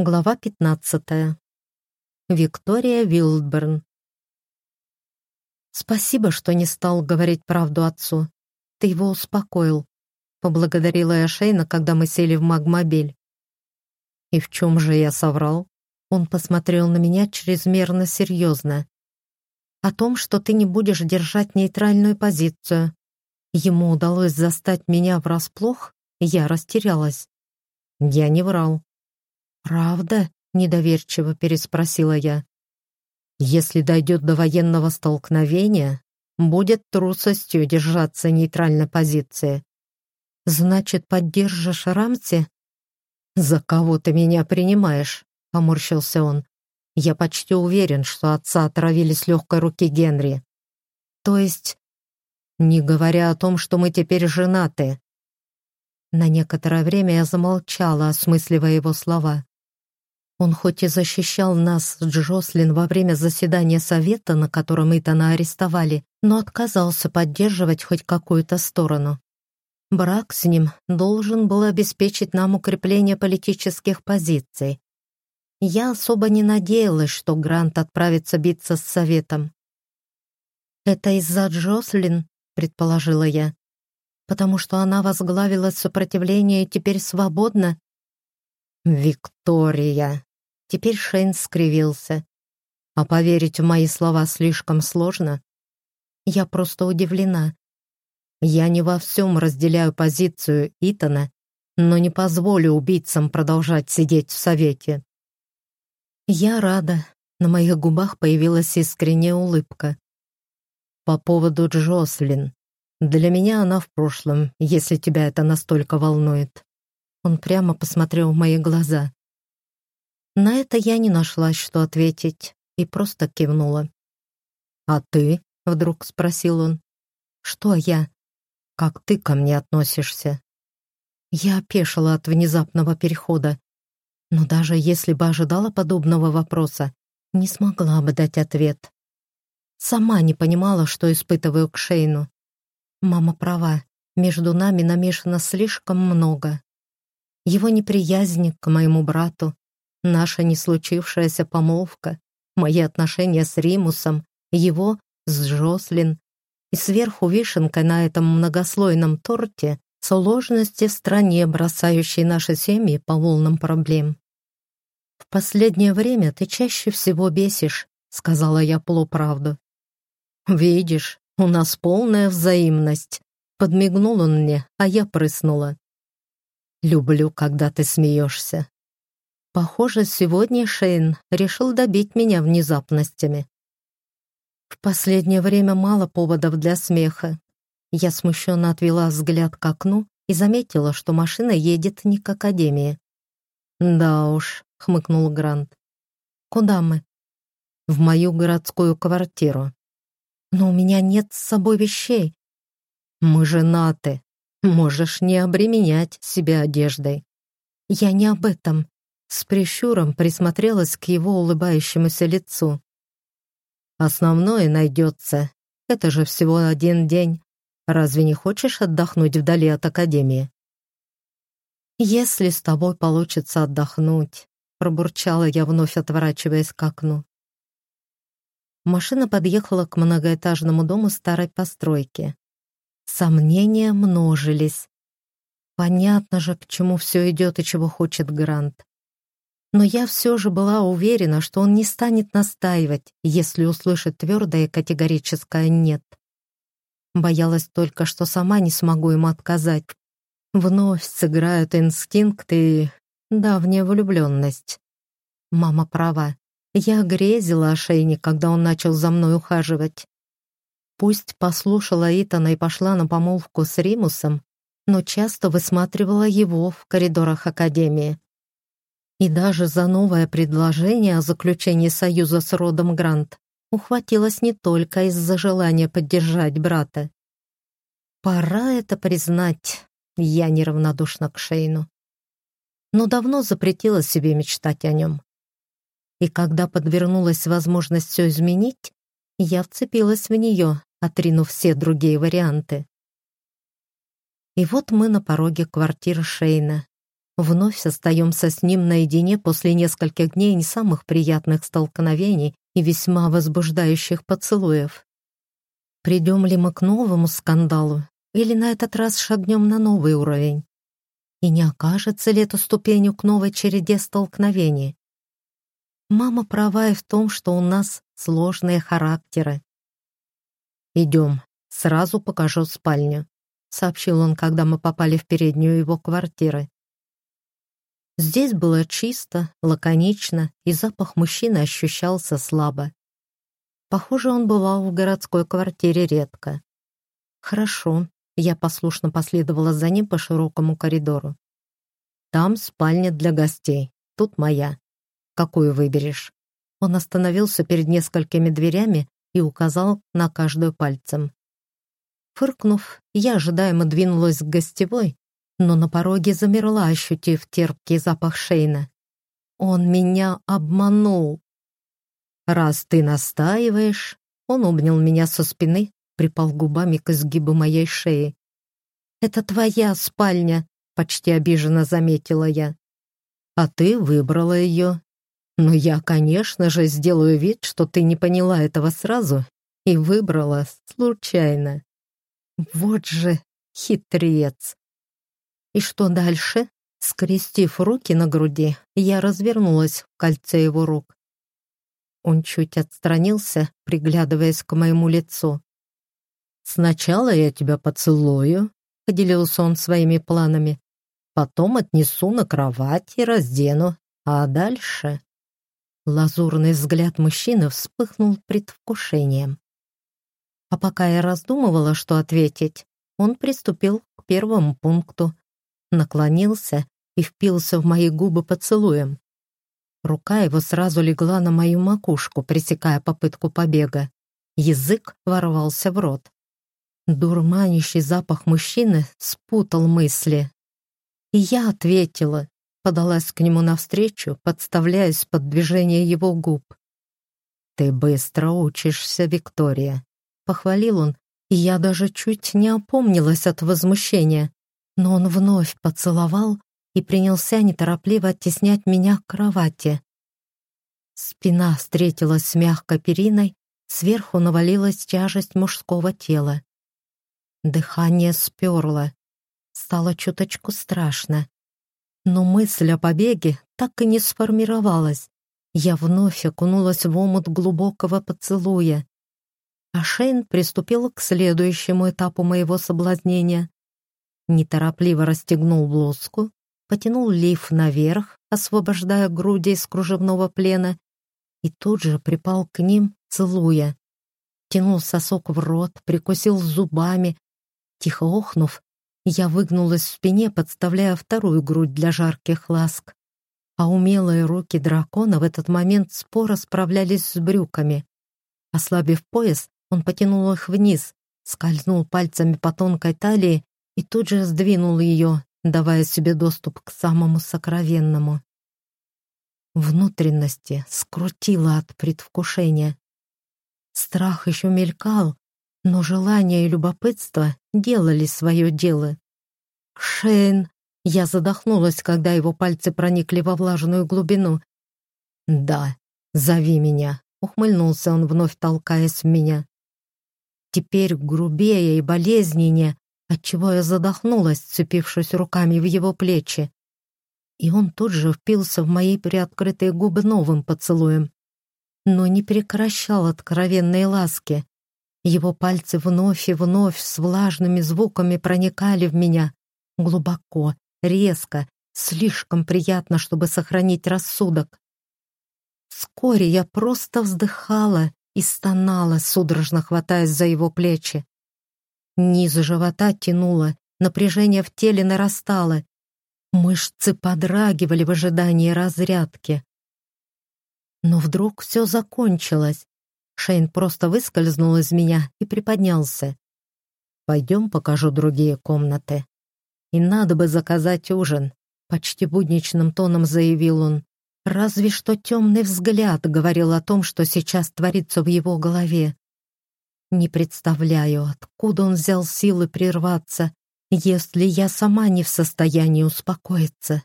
Глава 15. Виктория Вилдберн. «Спасибо, что не стал говорить правду отцу. Ты его успокоил», — поблагодарила я Шейна, когда мы сели в магмобиль. «И в чем же я соврал?» Он посмотрел на меня чрезмерно серьезно. «О том, что ты не будешь держать нейтральную позицию. Ему удалось застать меня врасплох, я растерялась. Я не врал. «Правда?» — недоверчиво переспросила я. «Если дойдет до военного столкновения, будет трусостью держаться нейтральной позиции. Значит, поддержишь Рамси?» «За кого ты меня принимаешь?» — поморщился он. «Я почти уверен, что отца отравили с легкой руки Генри. То есть, не говоря о том, что мы теперь женаты». На некоторое время я замолчала, осмысливая его слова. Он хоть и защищал нас с Джослин во время заседания совета, на котором Итана арестовали, но отказался поддерживать хоть какую-то сторону. Брак с ним должен был обеспечить нам укрепление политических позиций. Я особо не надеялась, что Грант отправится биться с советом. «Это из-за Джослин», — предположила я, «потому что она возглавила сопротивление и теперь свободна?» «Виктория», Теперь Шейн скривился. А поверить в мои слова слишком сложно? Я просто удивлена. Я не во всем разделяю позицию Итана, но не позволю убийцам продолжать сидеть в совете. Я рада. На моих губах появилась искренняя улыбка. По поводу Джослин. Для меня она в прошлом, если тебя это настолько волнует. Он прямо посмотрел в мои глаза. На это я не нашла, что ответить, и просто кивнула. «А ты?» — вдруг спросил он. «Что я? Как ты ко мне относишься?» Я опешила от внезапного перехода, но даже если бы ожидала подобного вопроса, не смогла бы дать ответ. Сама не понимала, что испытываю к Шейну. Мама права, между нами намешано слишком много. Его неприязнь к моему брату, наша не случившаяся помолвка, мои отношения с Римусом, его с Джослин и сверху вишенка на этом многослойном торте сложности в стране, бросающей наши семьи по волнам проблем. «В последнее время ты чаще всего бесишь», — сказала я полуправду. «Видишь, у нас полная взаимность», — подмигнул он мне, а я прыснула. «Люблю, когда ты смеешься», Похоже, сегодня Шейн решил добить меня внезапностями. В последнее время мало поводов для смеха. Я смущенно отвела взгляд к окну и заметила, что машина едет не к академии. «Да уж», — хмыкнул Грант. «Куда мы?» «В мою городскую квартиру». «Но у меня нет с собой вещей». «Мы женаты. Можешь не обременять себя одеждой». «Я не об этом. С прищуром присмотрелась к его улыбающемуся лицу. «Основное найдется. Это же всего один день. Разве не хочешь отдохнуть вдали от Академии?» «Если с тобой получится отдохнуть», — пробурчала я, вновь отворачиваясь к окну. Машина подъехала к многоэтажному дому старой постройки. Сомнения множились. Понятно же, к чему все идет и чего хочет Грант но я все же была уверена, что он не станет настаивать, если услышит твердое категорическое «нет». Боялась только, что сама не смогу ему отказать. Вновь сыграют инстинкт и давняя влюбленность. Мама права. Я грезила о Шейне, когда он начал за мной ухаживать. Пусть послушала Итана и пошла на помолвку с Римусом, но часто высматривала его в коридорах Академии. И даже за новое предложение о заключении союза с родом Грант ухватилась не только из-за желания поддержать брата. Пора это признать, я неравнодушна к Шейну. Но давно запретила себе мечтать о нем. И когда подвернулась возможность все изменить, я вцепилась в нее, отринув все другие варианты. И вот мы на пороге квартиры Шейна. Вновь остаемся с ним наедине после нескольких дней не самых приятных столкновений и весьма возбуждающих поцелуев. Придем ли мы к новому скандалу или на этот раз шагнем на новый уровень? И не окажется ли это ступенью к новой череде столкновений? Мама права и в том, что у нас сложные характеры. «Идем, сразу покажу спальню», — сообщил он, когда мы попали в переднюю его квартиры. Здесь было чисто, лаконично, и запах мужчины ощущался слабо. Похоже, он бывал в городской квартире редко. Хорошо, я послушно последовала за ним по широкому коридору. Там спальня для гостей, тут моя. Какую выберешь? Он остановился перед несколькими дверями и указал на каждую пальцем. Фыркнув, я ожидаемо двинулась к гостевой, но на пороге замерла, ощутив терпкий запах Шейна. Он меня обманул. «Раз ты настаиваешь...» Он обнял меня со спины, припал губами к изгибу моей шеи. «Это твоя спальня», — почти обиженно заметила я. «А ты выбрала ее. Но я, конечно же, сделаю вид, что ты не поняла этого сразу и выбрала случайно. Вот же хитрец!» И что дальше? Скрестив руки на груди, я развернулась в кольце его рук. Он чуть отстранился, приглядываясь к моему лицу. «Сначала я тебя поцелую», — поделился он своими планами. «Потом отнесу на кровать и раздену. А дальше...» Лазурный взгляд мужчины вспыхнул предвкушением. А пока я раздумывала, что ответить, он приступил к первому пункту, наклонился и впился в мои губы поцелуем. Рука его сразу легла на мою макушку, пресекая попытку побега. Язык ворвался в рот. Дурманящий запах мужчины спутал мысли. И я ответила, подалась к нему навстречу, подставляясь под движение его губ. «Ты быстро учишься, Виктория», — похвалил он, и я даже чуть не опомнилась от возмущения но он вновь поцеловал и принялся неторопливо оттеснять меня к кровати. Спина встретилась с мягкой периной, сверху навалилась тяжесть мужского тела. Дыхание сперло. Стало чуточку страшно. Но мысль о побеге так и не сформировалась. Я вновь окунулась в омут глубокого поцелуя. А Шейн приступил к следующему этапу моего соблазнения неторопливо расстегнул блузку, потянул лиф наверх, освобождая груди из кружевного плена, и тут же припал к ним, целуя. Тянул сосок в рот, прикусил зубами. Тихо охнув, я выгнулась в спине, подставляя вторую грудь для жарких ласк. А умелые руки дракона в этот момент споро справлялись с брюками. Ослабив пояс, он потянул их вниз, скользнул пальцами по тонкой талии и тут же сдвинул ее, давая себе доступ к самому сокровенному. Внутренности скрутило от предвкушения. Страх еще мелькал, но желание и любопытство делали свое дело. «Шейн!» Я задохнулась, когда его пальцы проникли во влажную глубину. «Да, зови меня», — ухмыльнулся он, вновь толкаясь в меня. Теперь грубее и болезненнее отчего я задохнулась, цепившись руками в его плечи. И он тут же впился в мои приоткрытые губы новым поцелуем, но не прекращал откровенные ласки. Его пальцы вновь и вновь с влажными звуками проникали в меня глубоко, резко, слишком приятно, чтобы сохранить рассудок. Вскоре я просто вздыхала и стонала, судорожно хватаясь за его плечи. Низ живота тянуло, напряжение в теле нарастало. Мышцы подрагивали в ожидании разрядки. Но вдруг все закончилось. Шейн просто выскользнул из меня и приподнялся. «Пойдем покажу другие комнаты. И надо бы заказать ужин», — почти будничным тоном заявил он. Разве что темный взгляд говорил о том, что сейчас творится в его голове. Не представляю, откуда он взял силы прерваться, если я сама не в состоянии успокоиться.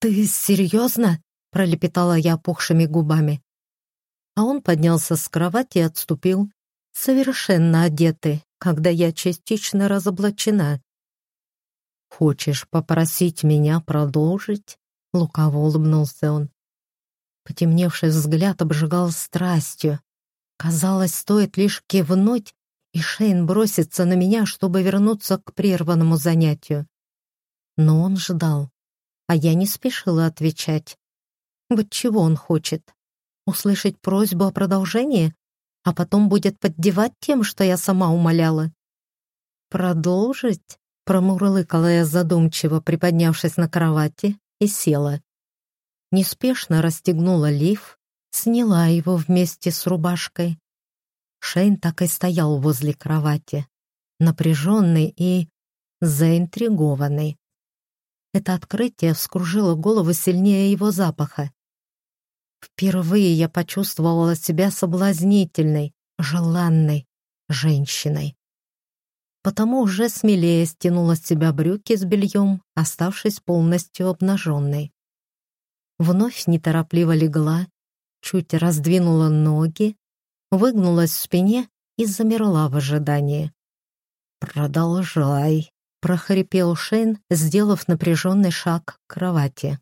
«Ты серьезно?» — пролепетала я опухшими губами. А он поднялся с кровати и отступил, совершенно одетый, когда я частично разоблачена. «Хочешь попросить меня продолжить?» — лукаво улыбнулся он. Потемневший взгляд обжигал страстью. Казалось, стоит лишь кивнуть, и Шейн бросится на меня, чтобы вернуться к прерванному занятию. Но он ждал, а я не спешила отвечать. Вот чего он хочет? Услышать просьбу о продолжении, а потом будет поддевать тем, что я сама умоляла. «Продолжить?» — промурлыкала я задумчиво, приподнявшись на кровати, и села. Неспешно расстегнула лиф, сняла его вместе с рубашкой. Шейн так и стоял возле кровати, напряженный и заинтригованный. Это открытие вскружило голову сильнее его запаха. Впервые я почувствовала себя соблазнительной, желанной женщиной. Потому уже смелее стянула с себя брюки с бельем, оставшись полностью обнаженной. Вновь неторопливо легла, чуть раздвинула ноги, выгнулась в спине и замерла в ожидании. «Продолжай», прохрипел Шейн, сделав напряженный шаг к кровати.